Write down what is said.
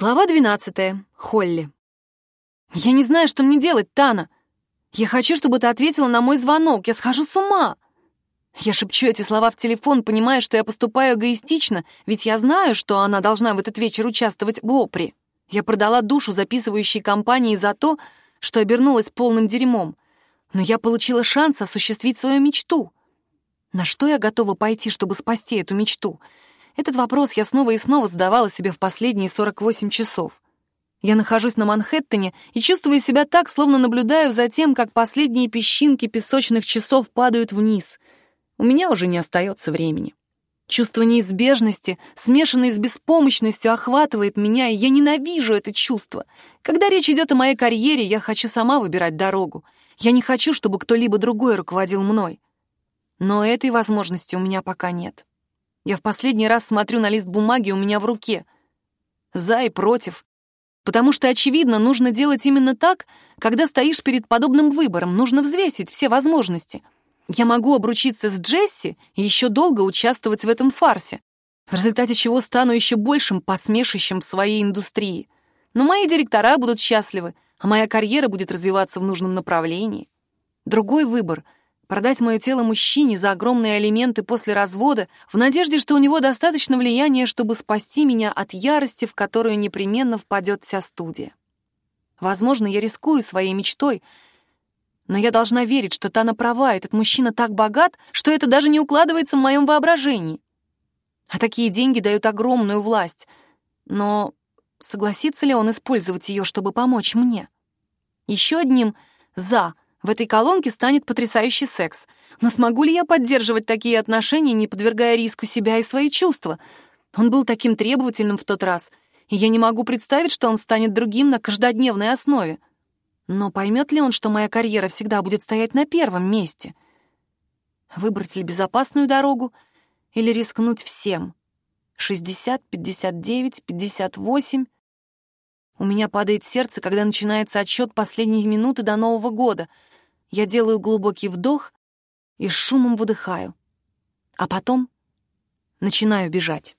Глава 12. Холли. «Я не знаю, что мне делать, Тана. Я хочу, чтобы ты ответила на мой звонок. Я схожу с ума!» Я шепчу эти слова в телефон, понимая, что я поступаю эгоистично, ведь я знаю, что она должна в этот вечер участвовать в опре. Я продала душу записывающей компании за то, что обернулась полным дерьмом. Но я получила шанс осуществить свою мечту. На что я готова пойти, чтобы спасти эту мечту — этот вопрос я снова и снова задавала себе в последние 48 часов. Я нахожусь на Манхэттене и чувствую себя так, словно наблюдаю за тем, как последние песчинки песочных часов падают вниз. У меня уже не остается времени. Чувство неизбежности, смешанное с беспомощностью, охватывает меня, и я ненавижу это чувство. Когда речь идет о моей карьере, я хочу сама выбирать дорогу. Я не хочу, чтобы кто-либо другой руководил мной. Но этой возможности у меня пока нет. Я в последний раз смотрю на лист бумаги у меня в руке. За и против. Потому что, очевидно, нужно делать именно так, когда стоишь перед подобным выбором. Нужно взвесить все возможности. Я могу обручиться с Джесси и еще долго участвовать в этом фарсе, в результате чего стану еще большим посмешищем своей индустрии. Но мои директора будут счастливы, а моя карьера будет развиваться в нужном направлении. Другой выбор — Продать мое тело мужчине за огромные алименты после развода в надежде, что у него достаточно влияния, чтобы спасти меня от ярости, в которую непременно впадет вся студия. Возможно, я рискую своей мечтой, но я должна верить, что Тана права, этот мужчина так богат, что это даже не укладывается в моем воображении. А такие деньги дают огромную власть. Но согласится ли он использовать ее, чтобы помочь мне? Еще одним «за» — в этой колонке станет потрясающий секс. Но смогу ли я поддерживать такие отношения, не подвергая риску себя и свои чувства? Он был таким требовательным в тот раз, и я не могу представить, что он станет другим на каждодневной основе. Но поймет ли он, что моя карьера всегда будет стоять на первом месте? Выбрать ли безопасную дорогу или рискнуть всем? 60, 59, 58... У меня падает сердце, когда начинается отсчет последней минуты до Нового года — я делаю глубокий вдох и с шумом выдыхаю. А потом начинаю бежать.